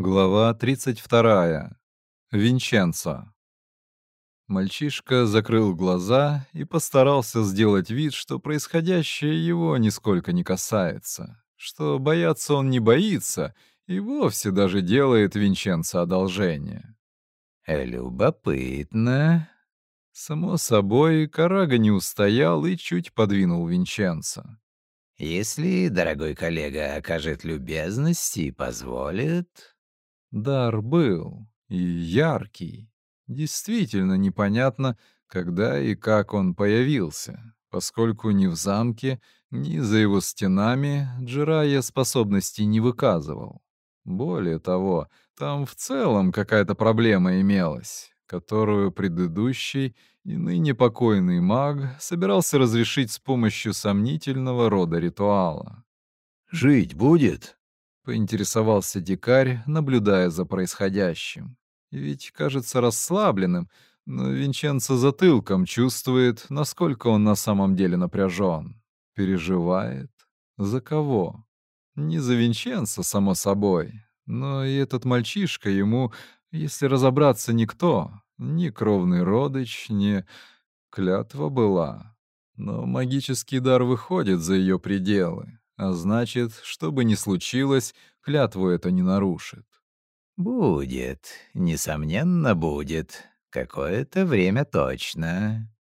Глава 32. Винченцо. Мальчишка закрыл глаза и постарался сделать вид, что происходящее его нисколько не касается, что бояться он не боится и вовсе даже делает Винченцо одолжение. «Любопытно». Само собой, Карага не устоял и чуть подвинул Винченцо. «Если дорогой коллега окажет любезность и позволит...» Дар был, и яркий. Действительно непонятно, когда и как он появился, поскольку ни в замке, ни за его стенами Джирая способностей не выказывал. Более того, там в целом какая-то проблема имелась, которую предыдущий и ныне покойный маг собирался разрешить с помощью сомнительного рода ритуала. «Жить будет?» Поинтересовался дикарь, наблюдая за происходящим. Ведь кажется расслабленным, но Винченцо затылком чувствует, насколько он на самом деле напряжен. Переживает. За кого? Не за Винченцо, само собой. Но и этот мальчишка ему, если разобраться, никто. Ни кровный родыч, ни... Клятва была. Но магический дар выходит за ее пределы. А значит, что бы ни случилось, клятву это не нарушит. «Будет, несомненно, будет. Какое-то время точно».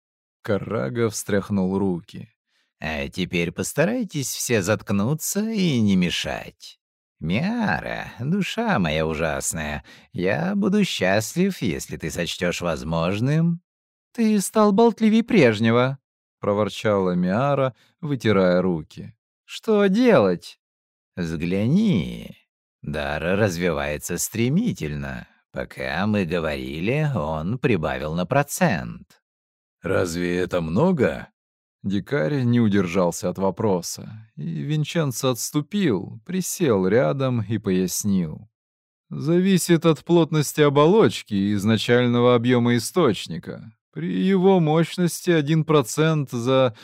Карага встряхнул руки. «А теперь постарайтесь все заткнуться и не мешать. Миара, душа моя ужасная, я буду счастлив, если ты сочтешь возможным». «Ты стал болтливей прежнего», — проворчала Миара, вытирая руки. Что делать? Взгляни. Дар развивается стремительно. Пока мы говорили, он прибавил на процент. Разве это много? Дикарь не удержался от вопроса, и Винченцо отступил, присел рядом и пояснил. Зависит от плотности оболочки и изначального объема источника. При его мощности 1% за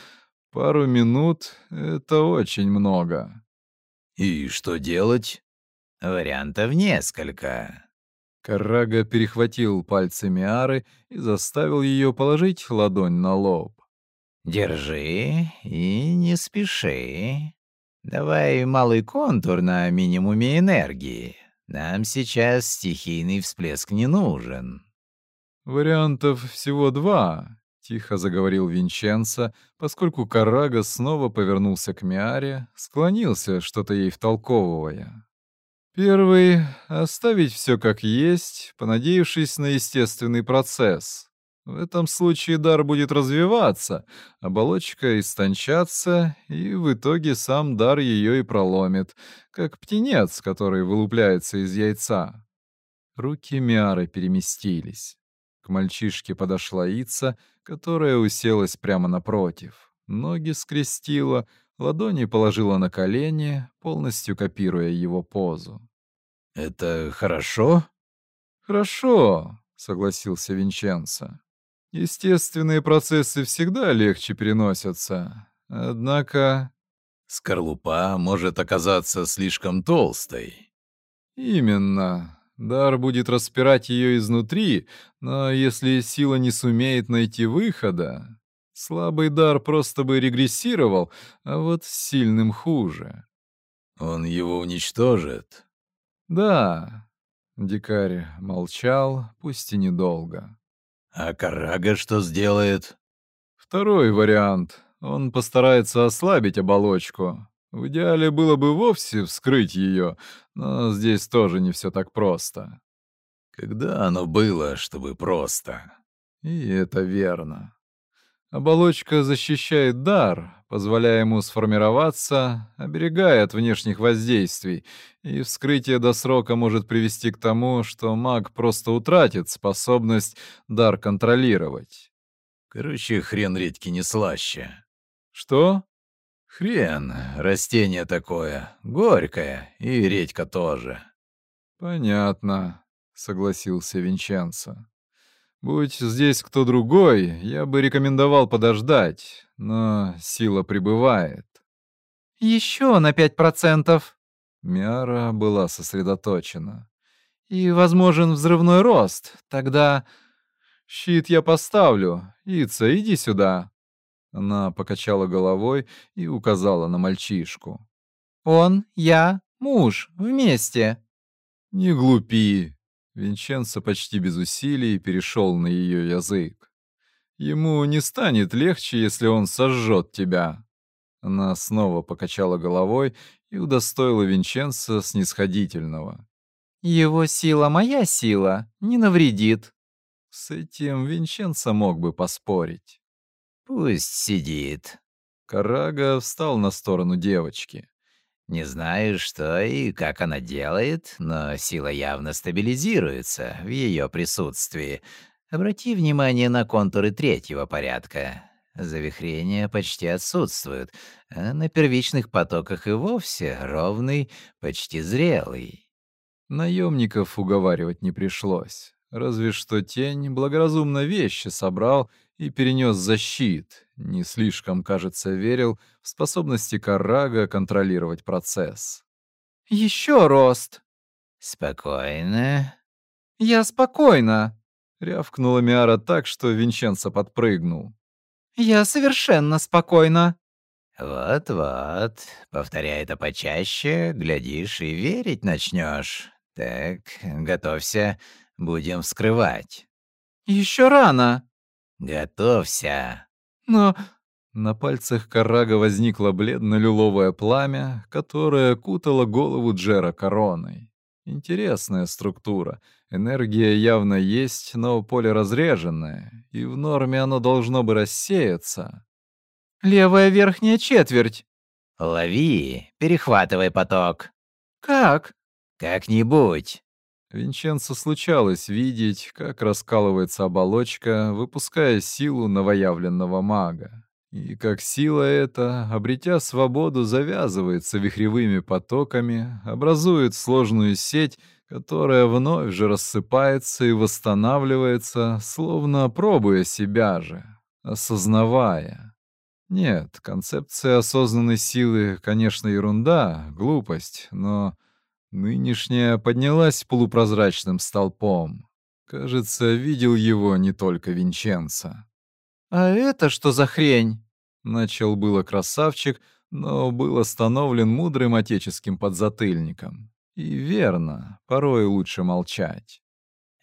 Пару минут — это очень много. И что делать? Вариантов несколько. Карага перехватил пальцами Ары и заставил ее положить ладонь на лоб. «Держи и не спеши. Давай малый контур на минимуме энергии. Нам сейчас стихийный всплеск не нужен». «Вариантов всего два, Тихо заговорил Винченцо, поскольку Карага снова повернулся к Миаре, склонился, что-то ей втолковывая. Первый — оставить все как есть, понадеявшись на естественный процесс. В этом случае дар будет развиваться, оболочка истончаться, и в итоге сам дар ее и проломит, как птенец, который вылупляется из яйца. Руки Миары переместились. К мальчишке подошла Ица — которая уселась прямо напротив. Ноги скрестила, ладони положила на колени, полностью копируя его позу. «Это хорошо?» «Хорошо», — согласился Винченцо. «Естественные процессы всегда легче переносятся. Однако...» «Скорлупа может оказаться слишком толстой». «Именно. Дар будет распирать ее изнутри, но если сила не сумеет найти выхода, слабый дар просто бы регрессировал, а вот сильным хуже. Он его уничтожит? Да. Дикарь молчал, пусть и недолго. А Карага что сделает? Второй вариант. Он постарается ослабить оболочку, в идеале было бы вовсе вскрыть ее, но здесь тоже не все так просто. Когда оно было, чтобы просто? И это верно. Оболочка защищает дар, позволяя ему сформироваться, оберегая от внешних воздействий, и вскрытие до срока может привести к тому, что маг просто утратит способность дар контролировать. Короче, хрен редьки не слаще. Что? Хрен, растение такое, горькое, и редька тоже. Понятно, согласился Винченцо. Будь здесь кто другой, я бы рекомендовал подождать, но сила прибывает. Еще на пять процентов. Миара была сосредоточена. и возможен взрывной рост. Тогда щит я поставлю. Ица, иди сюда. Она покачала головой и указала на мальчишку. Он, я, муж, вместе. Не глупи. Винченцо почти без усилий перешел на ее язык. Ему не станет легче, если он сожжет тебя. Она снова покачала головой и удостоила Винченца снисходительного. «Его сила — моя сила, не навредит». С этим Винченцо мог бы поспорить. «Пусть сидит». Карага встал на сторону девочки. «Не знаю, что и как она делает, но сила явно стабилизируется в ее присутствии. Обрати внимание на контуры третьего порядка. Завихрения почти отсутствуют, а на первичных потоках и вовсе ровный, почти зрелый. Наемников уговаривать не пришлось. Разве что тень благоразумно вещи собрал и перенес защит. Не слишком, кажется, верил в способности Карага контролировать процесс. Еще рост. Спокойно. Я спокойно. Рявкнула Миара так, что Винченцо подпрыгнул. «Я совершенно спокойна». «Вот-вот, повторяй это почаще, глядишь и верить начнешь. Так, готовься, будем вскрывать». Еще рано». «Готовься». «Но...» На пальцах Карага возникло бледно-лиловое пламя, которое кутало голову Джера короной. Интересная структура. Энергия явно есть, но поле разреженное, и в норме оно должно бы рассеяться. «Левая верхняя четверть!» «Лови, перехватывай поток!» «Как?» «Как-нибудь!» Винченцо случалось видеть, как раскалывается оболочка, выпуская силу новоявленного мага. И как сила эта, обретя свободу, завязывается вихревыми потоками, образует сложную сеть, которая вновь же рассыпается и восстанавливается, словно пробуя себя же, осознавая. Нет, концепция осознанной силы, конечно, ерунда, глупость, но нынешняя поднялась полупрозрачным столпом. Кажется, видел его не только Винченцо. «А это что за хрень?» Начал было красавчик, но был остановлен мудрым отеческим подзатыльником. И верно, порой лучше молчать.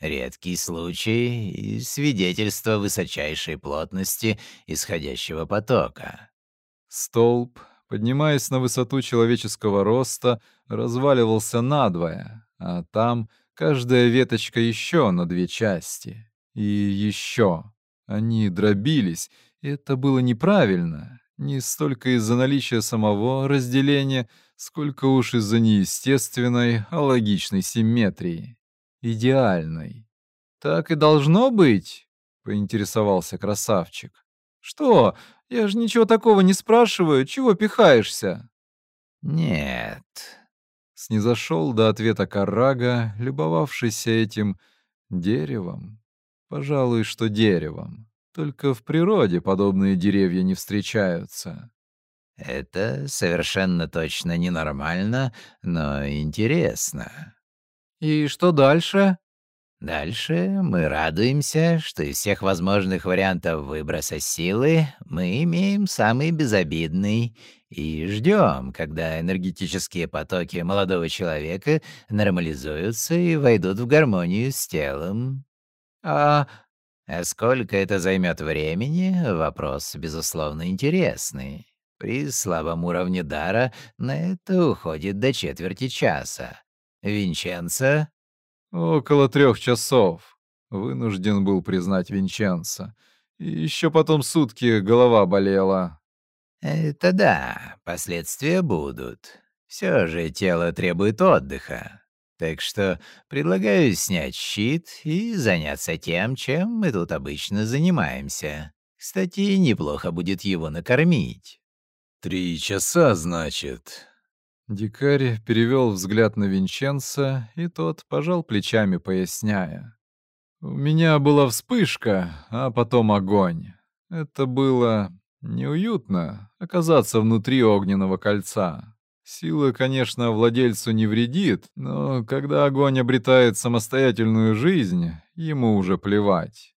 Редкий случай и свидетельство высочайшей плотности исходящего потока. Столб, поднимаясь на высоту человеческого роста, разваливался надвое, а там каждая веточка еще на две части. И еще. Они дробились, и это было неправильно, не столько из-за наличия самого разделения, сколько уж из-за неестественной, а логичной симметрии. Идеальной. «Так и должно быть?» — поинтересовался красавчик. «Что? Я же ничего такого не спрашиваю. Чего пихаешься?» «Нет». Снизошел до ответа Каррага, любовавшийся этим деревом. Пожалуй, что деревом. Только в природе подобные деревья не встречаются. Это совершенно точно ненормально, но интересно. И что дальше? Дальше мы радуемся, что из всех возможных вариантов выброса силы мы имеем самый безобидный и ждем, когда энергетические потоки молодого человека нормализуются и войдут в гармонию с телом. А, а сколько это займет времени — вопрос, безусловно, интересный. При слабом уровне дара на это уходит до четверти часа. Винченцо? Около трех часов. Вынужден был признать Винченцо. И еще потом сутки голова болела. Это да, последствия будут. Все же тело требует отдыха. Так что предлагаю снять щит и заняться тем, чем мы тут обычно занимаемся. Кстати, неплохо будет его накормить. «Три часа, значит?» Дикарь перевел взгляд на Винченца, и тот пожал плечами, поясняя. «У меня была вспышка, а потом огонь. Это было неуютно оказаться внутри огненного кольца. Сила, конечно, владельцу не вредит, но когда огонь обретает самостоятельную жизнь, ему уже плевать.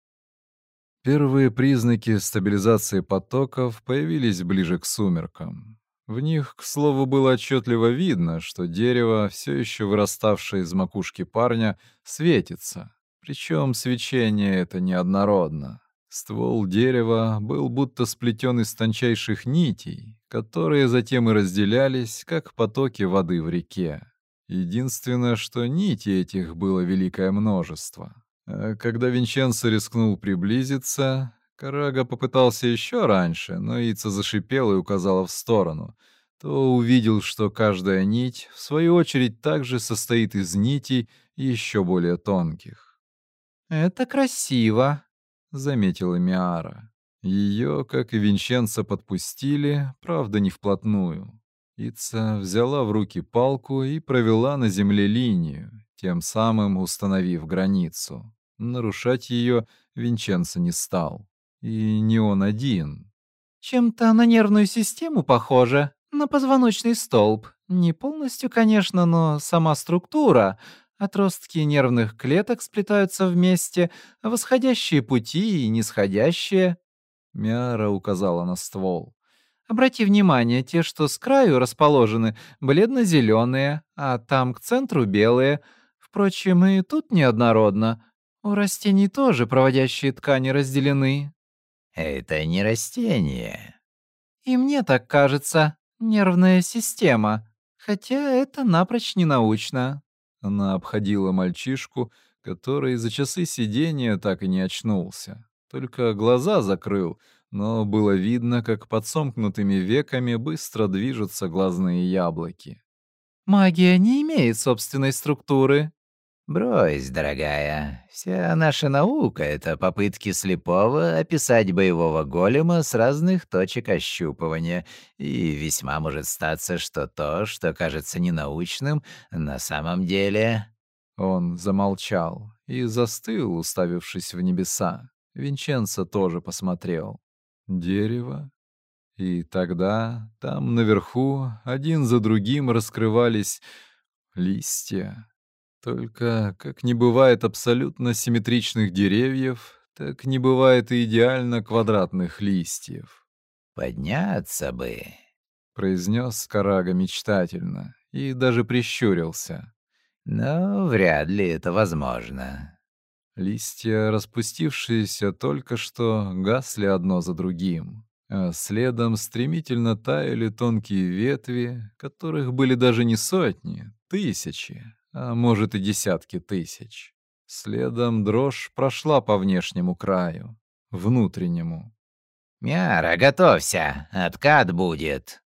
Первые признаки стабилизации потоков появились ближе к сумеркам. В них, к слову, было отчетливо видно, что дерево, все еще выраставшее из макушки парня, светится. Причем свечение это неоднородно. Ствол дерева был будто сплетен из тончайших нитей, которые затем и разделялись, как потоки воды в реке. Единственное, что нитей этих было великое множество. А когда Винченцо рискнул приблизиться, Карага попытался еще раньше, но Ица зашипела и указала в сторону. То увидел, что каждая нить, в свою очередь, также состоит из нитей еще более тонких. «Это красиво», — заметила Миара. Ее, как и Винченца, подпустили, правда, не вплотную. Ица взяла в руки палку и провела на земле линию, тем самым установив границу. Нарушать ее Винченцо не стал. И не он один. «Чем-то на нервную систему похоже, на позвоночный столб. Не полностью, конечно, но сама структура. Отростки нервных клеток сплетаются вместе, восходящие пути и нисходящие». Мяра указала на ствол. Обрати внимание, те, что с краю расположены, бледно-зеленые, а там к центру белые. Впрочем, и тут неоднородно. У растений тоже проводящие ткани разделены. Это не растение. И мне так кажется. Нервная система. Хотя это напрочь не научно. Она обходила мальчишку, который за часы сидения так и не очнулся. Только глаза закрыл, но было видно, как под сомкнутыми веками быстро движутся глазные яблоки. «Магия не имеет собственной структуры». «Брось, дорогая, вся наша наука — это попытки слепого описать боевого голема с разных точек ощупывания, и весьма может статься, что то, что кажется ненаучным, на самом деле...» Он замолчал и застыл, уставившись в небеса. Винченцо тоже посмотрел. Дерево. И тогда там наверху один за другим раскрывались листья. Только как не бывает абсолютно симметричных деревьев, так не бывает и идеально квадратных листьев. «Подняться бы», — произнес Карага мечтательно и даже прищурился. «Но вряд ли это возможно». Листья, распустившиеся только что, гасли одно за другим, а следом стремительно таяли тонкие ветви, которых были даже не сотни, тысячи, а может и десятки тысяч. Следом дрожь прошла по внешнему краю, внутреннему. «Мяра, готовься, откат будет!»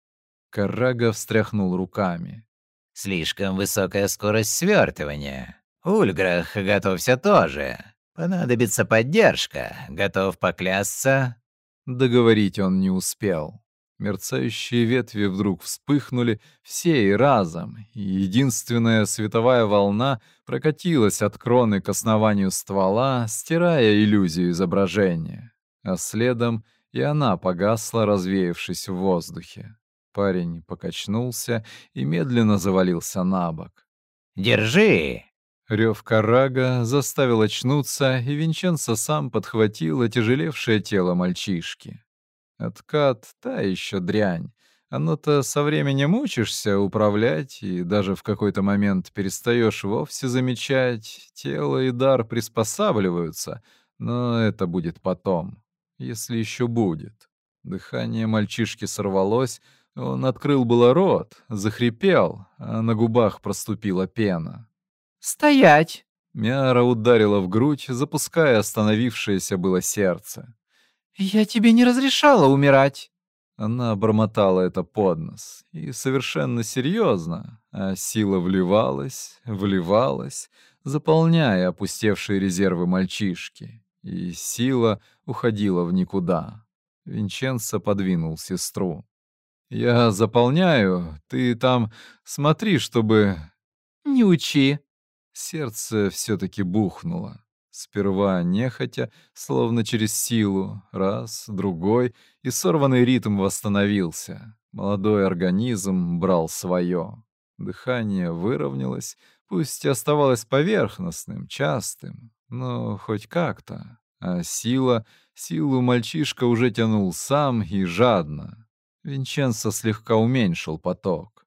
Карага встряхнул руками. «Слишком высокая скорость свертывания. Ульграх, готовься тоже. Понадобится поддержка. Готов поклясться?» Договорить он не успел. Мерцающие ветви вдруг вспыхнули все и разом, и единственная световая волна прокатилась от кроны к основанию ствола, стирая иллюзию изображения. А следом и она погасла, развеявшись в воздухе. Парень покачнулся и медленно завалился на бок. «Держи!» Рев Карага заставил очнуться, и Винченцо сам подхватил отяжелевшее тело мальчишки. Откат — та еще дрянь. Оно-то со временем учишься управлять, и даже в какой-то момент перестаешь вовсе замечать, тело и дар приспосабливаются, но это будет потом, если еще будет. Дыхание мальчишки сорвалось, он открыл было рот, захрипел, а на губах проступила пена. «Стоять!» Мяра ударила в грудь, запуская остановившееся было сердце. «Я тебе не разрешала умирать!» Она бормотала это под нос, и совершенно серьезно, а сила вливалась, вливалась, заполняя опустевшие резервы мальчишки, и сила уходила в никуда. Винченцо подвинул сестру. «Я заполняю, ты там смотри, чтобы...» «Не учи», Сердце все-таки бухнуло. Сперва нехотя, словно через силу, раз, другой, и сорванный ритм восстановился. Молодой организм брал свое. Дыхание выровнялось, пусть и оставалось поверхностным, частым, но хоть как-то. А сила, силу мальчишка уже тянул сам и жадно. Винченцо слегка уменьшил поток.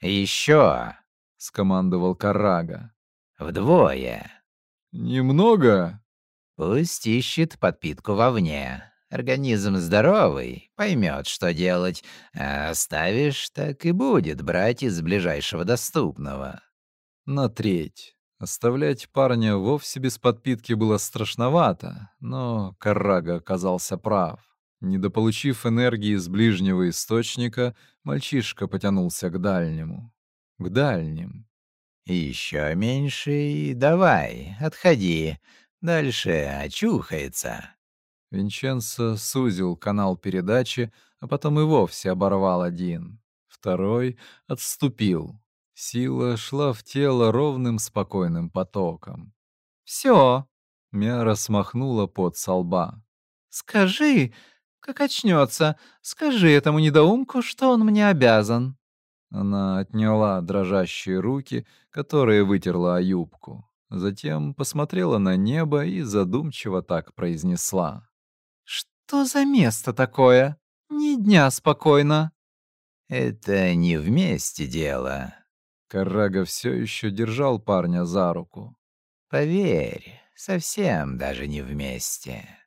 «Еще!» — скомандовал Карага. «Вдвое!» «Немного?» «Пусть ищет подпитку вовне. Организм здоровый, поймет, что делать. А оставишь, так и будет брать из ближайшего доступного». На треть. Оставлять парня вовсе без подпитки было страшновато, но Карага оказался прав. Недополучив энергии из ближнего источника, мальчишка потянулся к дальнему. К дальним. Еще меньше и давай, отходи. Дальше очухается». Винченцо сузил канал передачи, а потом и вовсе оборвал один. Второй отступил. Сила шла в тело ровным спокойным потоком. Все. Мяра смахнула пот со лба. «Скажи, как очнется, скажи этому недоумку, что он мне обязан». Она отняла дрожащие руки, которые вытерла о юбку. Затем посмотрела на небо и задумчиво так произнесла. «Что за место такое? Ни дня спокойно». «Это не вместе дело». Карага все еще держал парня за руку. «Поверь, совсем даже не вместе».